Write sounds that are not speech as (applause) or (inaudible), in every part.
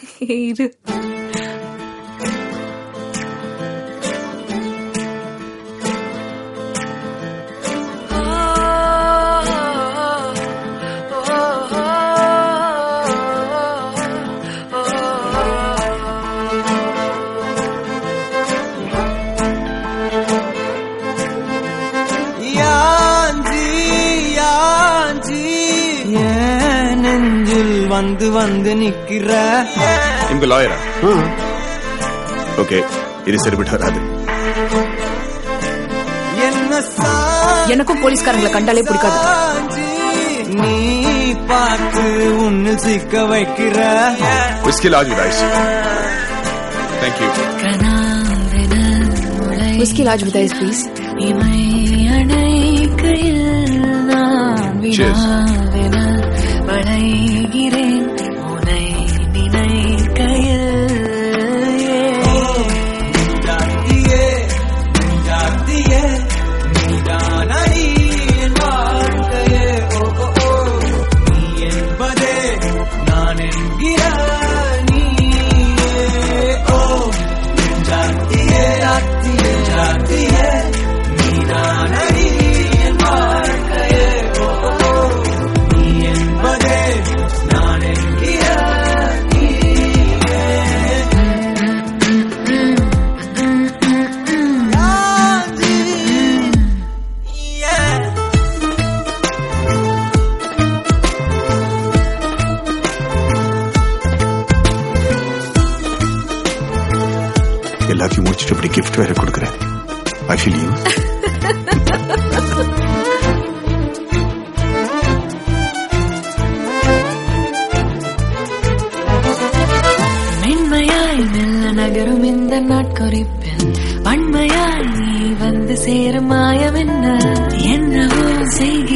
(laughs) need வந்து வந்து நிக்கிற. இவங்க லாயரா ஓகே இது சரிபட்டு வராது. எனக்கும் போலீஸ்காரங்களை கண்டாலே பிடிக்காது. நீ பார்த்து உன்னு சிக்க வைக்கிற. Whisky large with whisky large with ice please Cheers. வளைகிறேன் எல்லாத்தையும் முடிச்சுட்டு இப்படி கிஃப்ட் வேற கொடுக்குறேன். ஐ ஃபீல் யூ நகரும் இந்த நாட்குறிப்பில் வன்மையாய் நீ வந்து சேரும் மாயம் என்ன? என்னவோ செய்க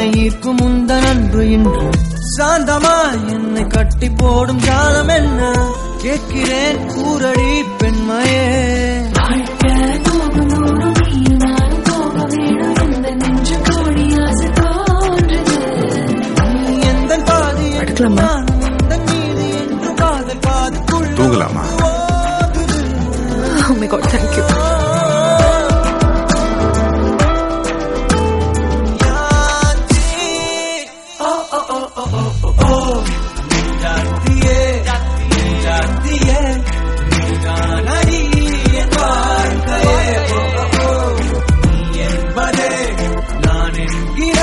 என்னை ஈர்க்கும் உந்த அன்பு இன்று. சாந்தமா என்னை கட்டி போடும் காலம் என்ன? கேட்கிறேன் கூரடி பெண்மையே. போகும் நூறு நீயும் நானும் போக படுக்கலாமா? நானும் உந்தன் மீது என்று காதல் பாதுக்குள் தூங்கலாமா ஓதுது oh my God thank you நான் என்கிற